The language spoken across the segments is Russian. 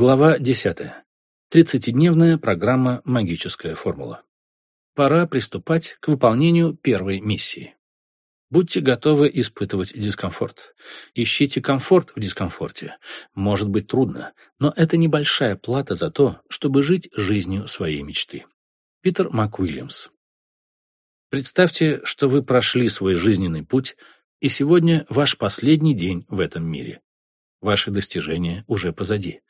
Глава 10. Тридцатидневная программа «Магическая формула». Пора приступать к выполнению первой миссии. Будьте готовы испытывать дискомфорт. Ищите комфорт в дискомфорте. Может быть трудно, но это небольшая плата за то, чтобы жить жизнью своей мечты. Питер МакУильямс. Представьте, что вы прошли свой жизненный путь, и сегодня ваш последний день в этом мире. Ваши достижения уже позади.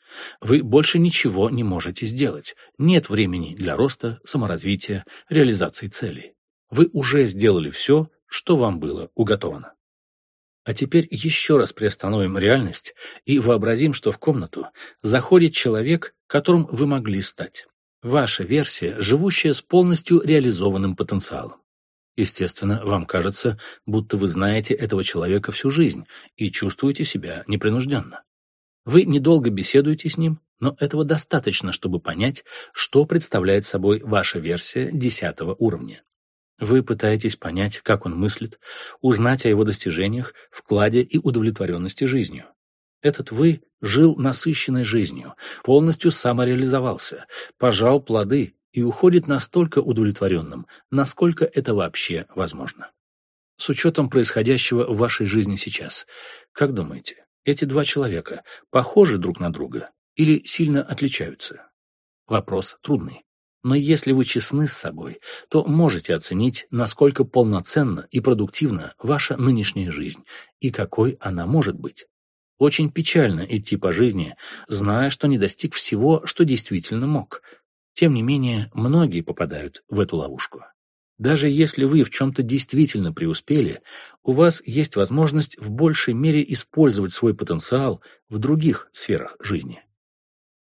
Вы больше ничего не можете сделать. Нет времени для роста, саморазвития, реализации целей. Вы уже сделали все, что вам было уготовано. А теперь еще раз приостановим реальность и вообразим, что в комнату заходит человек, которым вы могли стать. Ваша версия, живущая с полностью реализованным потенциалом. Естественно, вам кажется, будто вы знаете этого человека всю жизнь и чувствуете себя непринужденно. Вы недолго беседуете с ним, но этого достаточно, чтобы понять, что представляет собой ваша версия десятого уровня. Вы пытаетесь понять, как он мыслит, узнать о его достижениях, вкладе и удовлетворенности жизнью. Этот вы жил насыщенной жизнью, полностью самореализовался, пожал плоды и уходит настолько удовлетворенным, насколько это вообще возможно. С учетом происходящего в вашей жизни сейчас, как думаете, эти два человека похожи друг на друга или сильно отличаются? Вопрос трудный. Но если вы честны с собой, то можете оценить, насколько полноценна и продуктивна ваша нынешняя жизнь и какой она может быть. Очень печально идти по жизни, зная, что не достиг всего, что действительно мог, тем не менее, многие попадают в эту ловушку. Даже если вы в чем-то действительно преуспели, у вас есть возможность в большей мере использовать свой потенциал в других сферах жизни.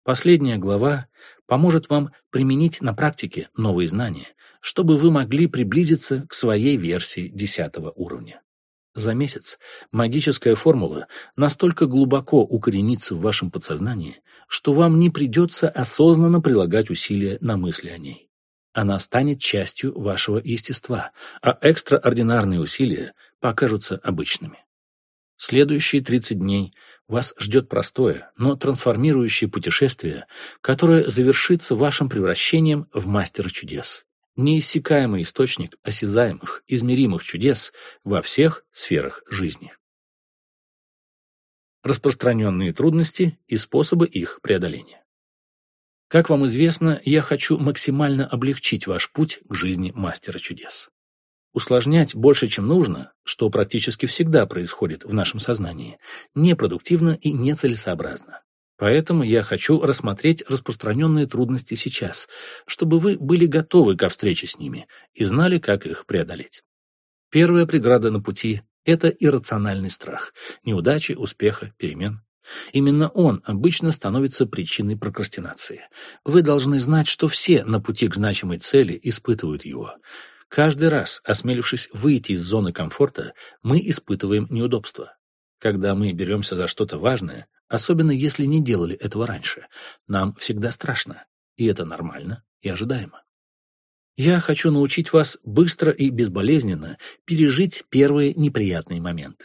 Последняя глава поможет вам применить на практике новые знания, чтобы вы могли приблизиться к своей версии десятого уровня. За месяц магическая формула настолько глубоко укоренится в вашем подсознании, что вам не придется осознанно прилагать усилия на мысли о ней. Она станет частью вашего естества, а экстраординарные усилия покажутся обычными. Следующие 30 дней вас ждет простое, но трансформирующее путешествие, которое завершится вашим превращением в мастера чудес неиссякаемый источник осязаемых, измеримых чудес во всех сферах жизни. Распространенные трудности и способы их преодоления. Как вам известно, я хочу максимально облегчить ваш путь к жизни мастера чудес. Усложнять больше, чем нужно, что практически всегда происходит в нашем сознании, непродуктивно и нецелесообразно. Поэтому я хочу рассмотреть распространенные трудности сейчас, чтобы вы были готовы ко встрече с ними и знали, как их преодолеть. Первая преграда на пути – это иррациональный страх, неудачи, успеха, перемен. Именно он обычно становится причиной прокрастинации. Вы должны знать, что все на пути к значимой цели испытывают его. Каждый раз, осмелившись выйти из зоны комфорта, мы испытываем неудобства. Когда мы беремся за что-то важное, Особенно если не делали этого раньше. Нам всегда страшно, и это нормально и ожидаемо. Я хочу научить вас быстро и безболезненно пережить первые неприятные моменты.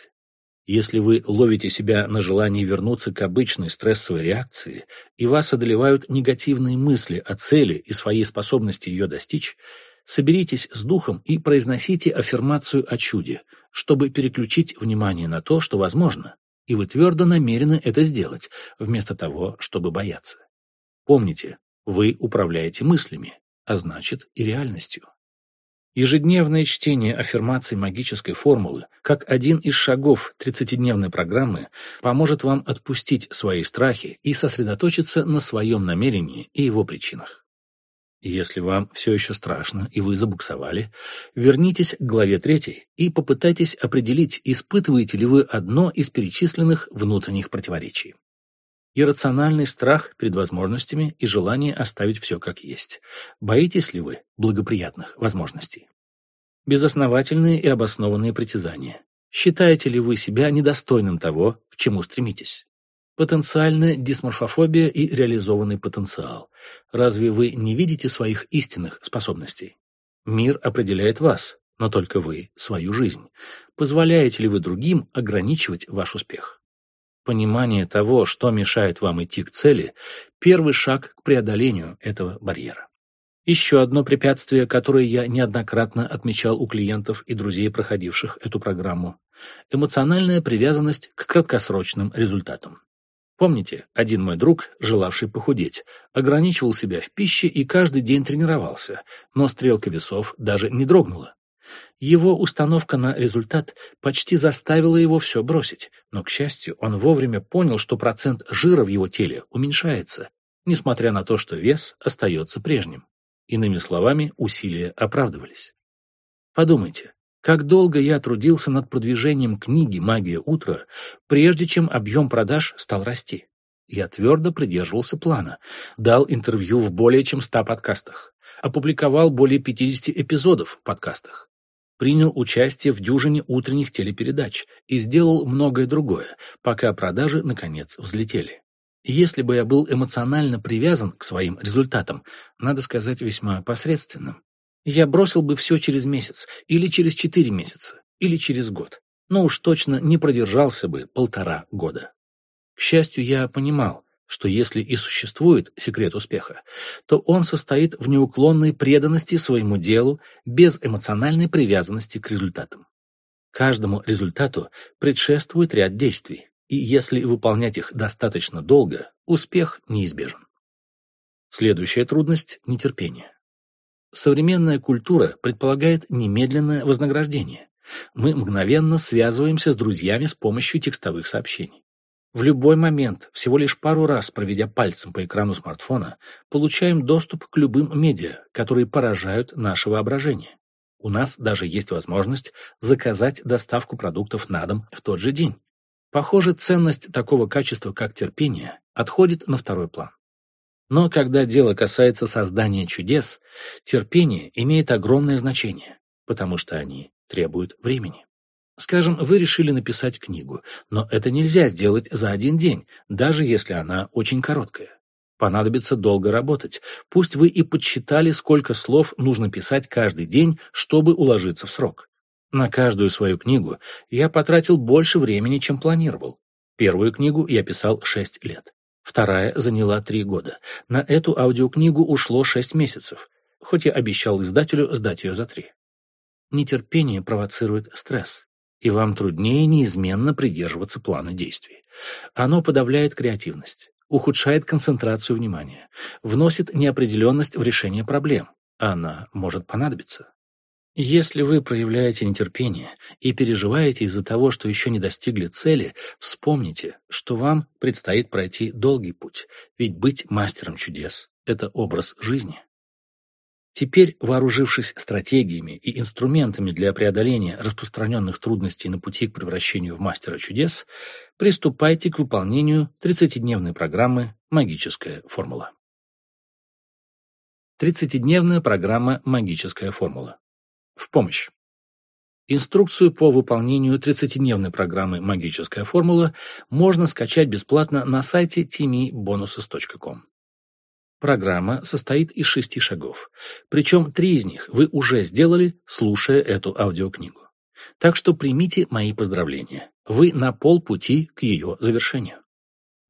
Если вы ловите себя на желании вернуться к обычной стрессовой реакции и вас одолевают негативные мысли о цели и своей способности ее достичь, соберитесь с духом и произносите аффирмацию о чуде, чтобы переключить внимание на то, что возможно, и вы твердо намерены это сделать, вместо того, чтобы бояться. Помните, вы управляете мыслями, а значит и реальностью. Ежедневное чтение аффирмаций магической формулы, как один из шагов 30-дневной программы, поможет вам отпустить свои страхи и сосредоточиться на своем намерении и его причинах. Если вам все еще страшно и вы забуксовали, вернитесь к главе 3 и попытайтесь определить, испытываете ли вы одно из перечисленных внутренних противоречий. Иррациональный страх перед возможностями и желание оставить все как есть. Боитесь ли вы благоприятных возможностей? Безосновательные и обоснованные притязания. Считаете ли вы себя недостойным того, к чему стремитесь? Потенциальная дисморфофобия и реализованный потенциал. Разве вы не видите своих истинных способностей? Мир определяет вас, но только вы – свою жизнь. Позволяете ли вы другим ограничивать ваш успех? Понимание того, что мешает вам идти к цели – первый шаг к преодолению этого барьера. Еще одно препятствие, которое я неоднократно отмечал у клиентов и друзей, проходивших эту программу – эмоциональная привязанность к краткосрочным результатам. Помните, один мой друг, желавший похудеть, ограничивал себя в пище и каждый день тренировался, но стрелка весов даже не дрогнула. Его установка на результат почти заставила его все бросить, но, к счастью, он вовремя понял, что процент жира в его теле уменьшается, несмотря на то, что вес остается прежним. Иными словами, усилия оправдывались. Подумайте, как долго я трудился над продвижением книги «Магия утра», прежде чем объем продаж стал расти. Я твердо придерживался плана, дал интервью в более чем 100 подкастах, опубликовал более 50 эпизодов в подкастах, принял участие в дюжине утренних телепередач и сделал многое другое, пока продажи, наконец, взлетели. Если бы я был эмоционально привязан к своим результатам, надо сказать, весьма посредственным, я бросил бы все через месяц, или через четыре месяца, или через год, но уж точно не продержался бы полтора года. К счастью, я понимал, что если и существует секрет успеха, то он состоит в неуклонной преданности своему делу без эмоциональной привязанности к результатам. Каждому результату предшествует ряд действий, и если выполнять их достаточно долго, успех неизбежен. Следующая трудность – нетерпение. Современная культура предполагает немедленное вознаграждение. Мы мгновенно связываемся с друзьями с помощью текстовых сообщений. В любой момент, всего лишь пару раз проведя пальцем по экрану смартфона, получаем доступ к любым медиа, которые поражают наше воображение. У нас даже есть возможность заказать доставку продуктов на дом в тот же день. Похоже, ценность такого качества, как терпение, отходит на второй план. Но когда дело касается создания чудес, терпение имеет огромное значение, потому что они требуют времени. Скажем, вы решили написать книгу, но это нельзя сделать за один день, даже если она очень короткая. Понадобится долго работать. Пусть вы и подсчитали, сколько слов нужно писать каждый день, чтобы уложиться в срок. На каждую свою книгу я потратил больше времени, чем планировал. Первую книгу я писал 6 лет. Вторая заняла три года. На эту аудиокнигу ушло шесть месяцев, хоть я обещал издателю сдать ее за три. Нетерпение провоцирует стресс, и вам труднее неизменно придерживаться плана действий. Оно подавляет креативность, ухудшает концентрацию внимания, вносит неопределенность в решение проблем. Она может понадобиться. Если вы проявляете нетерпение и переживаете из-за того, что еще не достигли цели, вспомните, что вам предстоит пройти долгий путь, ведь быть мастером чудес – это образ жизни. Теперь, вооружившись стратегиями и инструментами для преодоления распространенных трудностей на пути к превращению в мастера чудес, приступайте к выполнению 30-дневной программы «Магическая формула». 30-дневная программа «Магическая формула». В помощь. Инструкцию по выполнению 30-дневной программы «Магическая формула» можно скачать бесплатно на сайте timeybonusses.com. Программа состоит из шести шагов, причем три из них вы уже сделали, слушая эту аудиокнигу. Так что примите мои поздравления. Вы на полпути к ее завершению.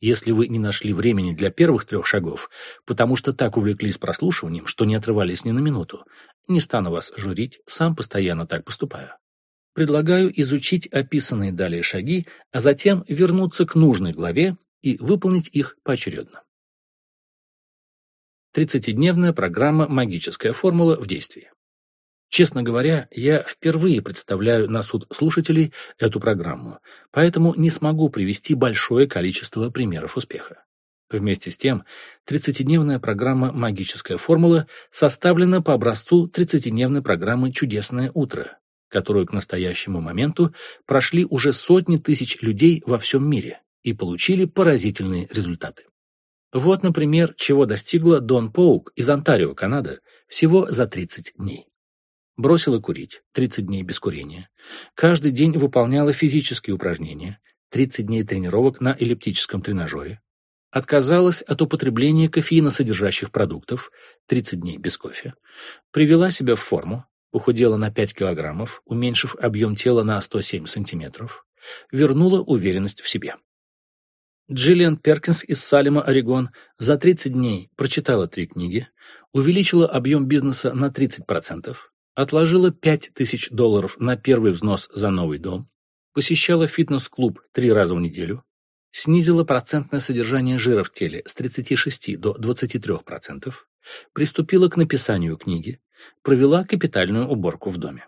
Если вы не нашли времени для первых трех шагов, потому что так увлеклись прослушиванием, что не отрывались ни на минуту, не стану вас журить, сам постоянно так поступаю. Предлагаю изучить описанные далее шаги, а затем вернуться к нужной главе и выполнить их поочередно. 30-дневная программа «Магическая формула» в действии. Честно говоря, я впервые представляю на суд слушателей эту программу, поэтому не смогу привести большое количество примеров успеха. Вместе с тем, 30-дневная программа «Магическая формула» составлена по образцу 30-дневной программы «Чудесное утро», которую к настоящему моменту прошли уже сотни тысяч людей во всем мире и получили поразительные результаты. Вот, например, чего достигла Дон Поук из Онтарио, Канада, всего за 30 дней. Бросила курить, 30 дней без курения. Каждый день выполняла физические упражнения, 30 дней тренировок на эллиптическом тренажере, отказалась от употребления кофеиносодержащих продуктов, 30 дней без кофе, привела себя в форму, похудела на 5 килограммов, уменьшив объем тела на 107 сантиметров, вернула уверенность в себе. Джиллиан Перкинс из Салема, Орегон, за 30 дней прочитала три книги, увеличила объем бизнеса на 30%, отложила 5000 долларов на первый взнос за новый дом, посещала фитнес-клуб три раза в неделю, снизила процентное содержание жира в теле с 36 до 23%, приступила к написанию книги, провела капитальную уборку в доме.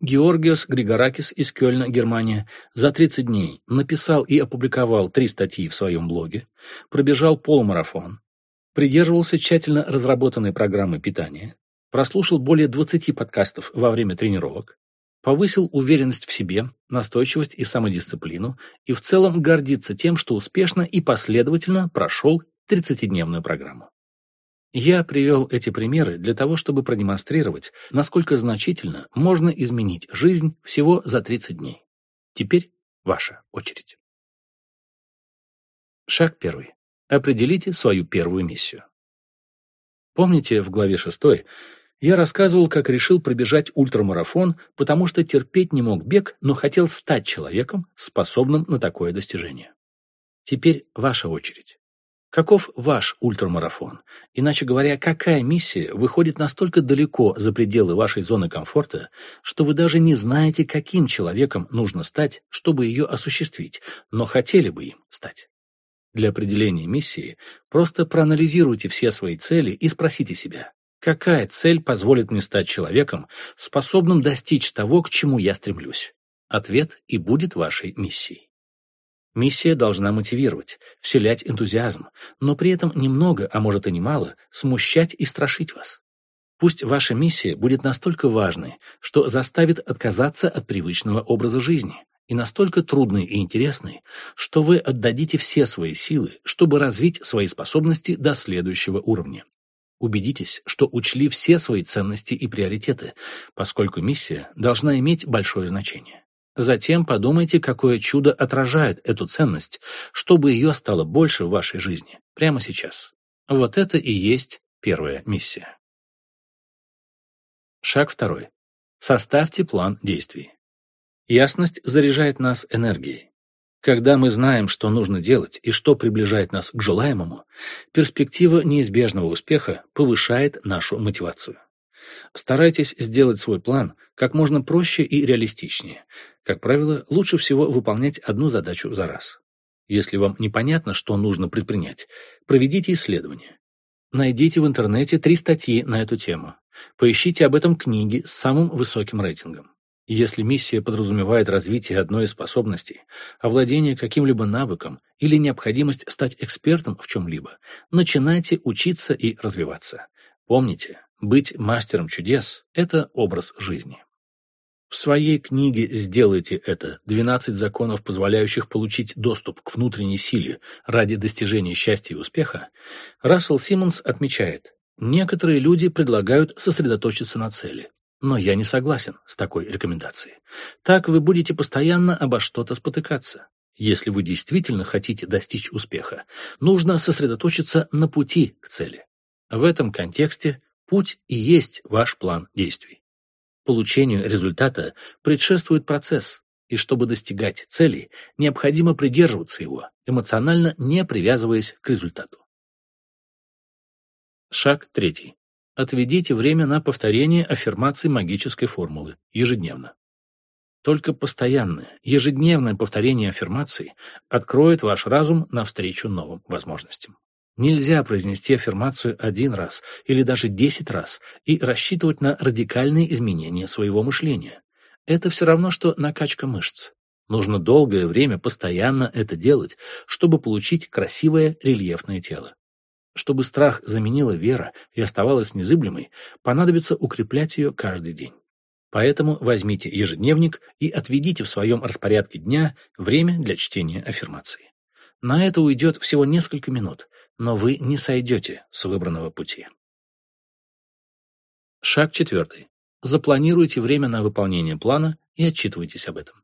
Георгиос Григоракис из Кёльна, Германия, за 30 дней написал и опубликовал три статьи в своем блоге, пробежал полумарафон, придерживался тщательно разработанной программы питания, прослушал более 20 подкастов во время тренировок, повысил уверенность в себе, настойчивость и самодисциплину и в целом гордится тем, что успешно и последовательно прошел 30-дневную программу. Я привел эти примеры для того, чтобы продемонстрировать, насколько значительно можно изменить жизнь всего за 30 дней. Теперь ваша очередь. Шаг первый. Определите свою первую миссию. Помните, в главе 6 я рассказывал, как решил пробежать ультрамарафон, потому что терпеть не мог бег, но хотел стать человеком, способным на такое достижение. Теперь ваша очередь. Каков ваш ультрамарафон? Иначе говоря, какая миссия выходит настолько далеко за пределы вашей зоны комфорта, что вы даже не знаете, каким человеком нужно стать, чтобы ее осуществить, но хотели бы им стать? Для определения миссии просто проанализируйте все свои цели и спросите себя, какая цель позволит мне стать человеком, способным достичь того, к чему я стремлюсь? Ответ и будет вашей миссией. Миссия должна мотивировать, вселять энтузиазм, но при этом немного, а может и немало, смущать и страшить вас. Пусть ваша миссия будет настолько важной, что заставит отказаться от привычного образа жизни, и настолько трудной и интересной, что вы отдадите все свои силы, чтобы развить свои способности до следующего уровня. Убедитесь, что учли все свои ценности и приоритеты, поскольку миссия должна иметь большое значение. Затем подумайте, какое чудо отражает эту ценность, чтобы ее стало больше в вашей жизни, прямо сейчас. Вот это и есть первая миссия. Шаг второй. Составьте план действий. Ясность заряжает нас энергией. Когда мы знаем, что нужно делать и что приближает нас к желаемому, перспектива неизбежного успеха повышает нашу мотивацию. Старайтесь сделать свой план как можно проще и реалистичнее. Как правило, лучше всего выполнять одну задачу за раз. Если вам непонятно, что нужно предпринять, проведите исследование. Найдите в интернете три статьи на эту тему. Поищите об этом книги с самым высоким рейтингом. Если миссия подразумевает развитие одной из способностей, овладение каким-либо навыком или необходимость стать экспертом в чем-либо, начинайте учиться и развиваться. Помните, быть мастером чудес – это образ жизни. В своей книге «Сделайте это. 12 законов, позволяющих получить доступ к внутренней силе ради достижения счастья и успеха» Рассел Симмонс отмечает, некоторые люди предлагают сосредоточиться на цели. Но я не согласен с такой рекомендацией. Так вы будете постоянно обо что-то спотыкаться. Если вы действительно хотите достичь успеха, нужно сосредоточиться на пути к цели. В этом контексте Путь и есть ваш план действий. Получению результата предшествует процесс, и чтобы достигать цели, необходимо придерживаться его, эмоционально не привязываясь к результату. Шаг третий. Отведите время на повторение аффирмаций магической формулы ежедневно. Только постоянное, ежедневное повторение аффирмаций откроет ваш разум навстречу новым возможностям. Нельзя произнести аффирмацию один раз или даже десять раз и рассчитывать на радикальные изменения своего мышления. Это все равно, что накачка мышц. Нужно долгое время постоянно это делать, чтобы получить красивое рельефное тело. Чтобы страх заменила вера и оставалась незыблемой, понадобится укреплять ее каждый день. Поэтому возьмите ежедневник и отведите в своем распорядке дня время для чтения аффирмации. На это уйдет всего несколько минут, но вы не сойдете с выбранного пути. Шаг четвертый. Запланируйте время на выполнение плана и отчитывайтесь об этом.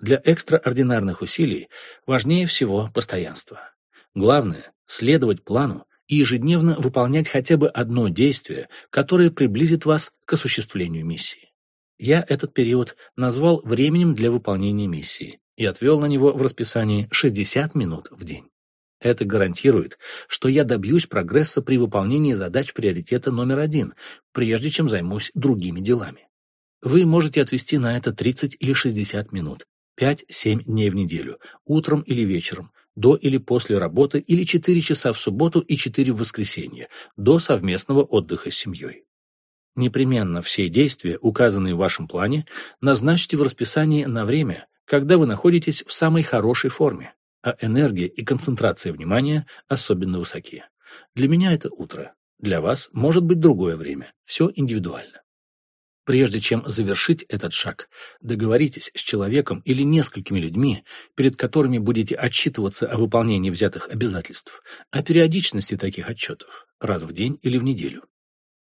Для экстраординарных усилий важнее всего постоянство. Главное – следовать плану и ежедневно выполнять хотя бы одно действие, которое приблизит вас к осуществлению миссии. Я этот период назвал временем для выполнения миссии и отвел на него в расписании 60 минут в день. Это гарантирует, что я добьюсь прогресса при выполнении задач приоритета номер один, прежде чем займусь другими делами. Вы можете отвести на это 30 или 60 минут, 5-7 дней в неделю, утром или вечером, до или после работы или 4 часа в субботу и 4 в воскресенье, до совместного отдыха с семьей. Непременно все действия, указанные в вашем плане, назначьте в расписании на время, когда вы находитесь в самой хорошей форме, а энергия и концентрация внимания особенно высоки. Для меня это утро, для вас может быть другое время, все индивидуально. Прежде чем завершить этот шаг, договоритесь с человеком или несколькими людьми, перед которыми будете отчитываться о выполнении взятых обязательств, о периодичности таких отчетов, раз в день или в неделю.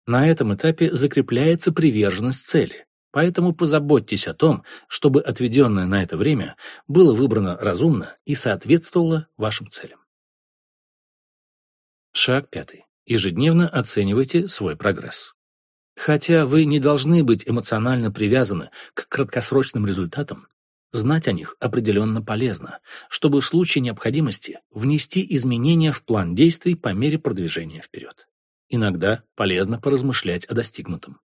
На этом этапе закрепляется приверженность цели, поэтому позаботьтесь о том, чтобы отведенное на это время было выбрано разумно и соответствовало вашим целям. Шаг пятый. Ежедневно оценивайте свой прогресс. Хотя вы не должны быть эмоционально привязаны к краткосрочным результатам, знать о них определенно полезно, чтобы в случае необходимости внести изменения в план действий по мере продвижения вперед. Иногда полезно поразмышлять о достигнутом.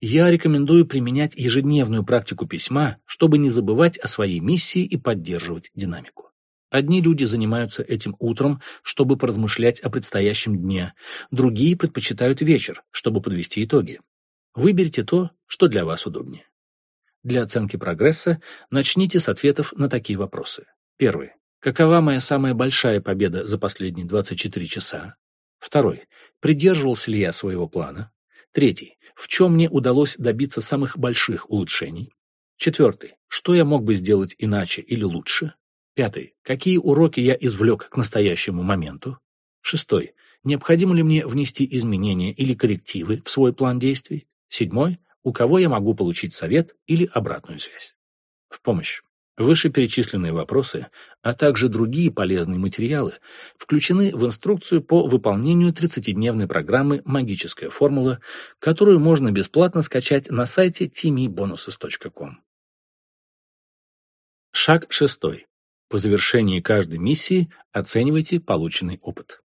Я рекомендую применять ежедневную практику письма, чтобы не забывать о своей миссии и поддерживать динамику. Одни люди занимаются этим утром, чтобы поразмышлять о предстоящем дне, другие предпочитают вечер, чтобы подвести итоги. Выберите то, что для вас удобнее. Для оценки прогресса начните с ответов на такие вопросы. Первый. Какова моя самая большая победа за последние 24 часа? Второй. Придерживался ли я своего плана? Третий. В чем мне удалось добиться самых больших улучшений? Четвертый. Что я мог бы сделать иначе или лучше? Пятый. Какие уроки я извлек к настоящему моменту? Шестой. Необходимо ли мне внести изменения или коррективы в свой план действий? Седьмой – у кого я могу получить совет или обратную связь. В помощь. Вышеперечисленные вопросы, а также другие полезные материалы включены в инструкцию по выполнению 30-дневной программы «Магическая формула», которую можно бесплатно скачать на сайте timibonuses.com. Шаг шестой. По завершении каждой миссии оценивайте полученный опыт.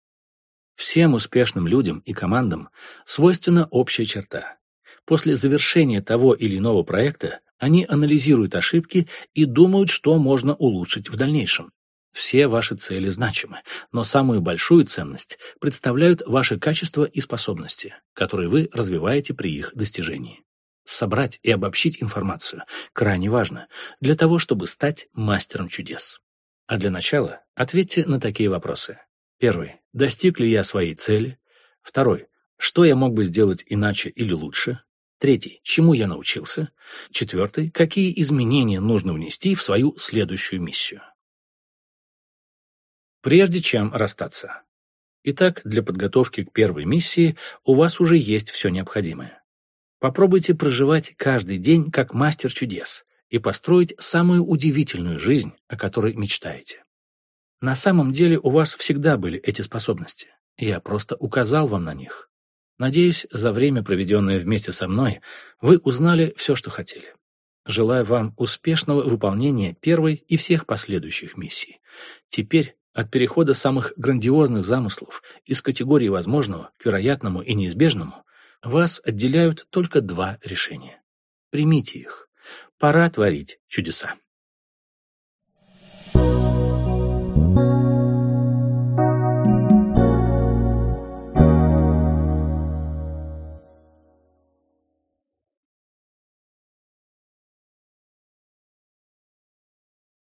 Всем успешным людям и командам свойственна общая черта После завершения того или иного проекта они анализируют ошибки и думают, что можно улучшить в дальнейшем. Все ваши цели значимы, но самую большую ценность представляют ваши качества и способности, которые вы развиваете при их достижении. Собрать и обобщить информацию крайне важно для того, чтобы стать мастером чудес. А для начала ответьте на такие вопросы. Первый. Достиг ли я своей цели? Второй. Что я мог бы сделать иначе или лучше? Третий. Чему я научился? Четвертый. Какие изменения нужно внести в свою следующую миссию? Прежде чем расстаться. Итак, для подготовки к первой миссии у вас уже есть все необходимое. Попробуйте проживать каждый день как мастер чудес и построить самую удивительную жизнь, о которой мечтаете. На самом деле у вас всегда были эти способности. Я просто указал вам на них. Надеюсь, за время, проведенное вместе со мной, вы узнали все, что хотели. Желаю вам успешного выполнения первой и всех последующих миссий. Теперь от перехода самых грандиозных замыслов из категории возможного к вероятному и неизбежному вас отделяют только два решения. Примите их. Пора творить чудеса.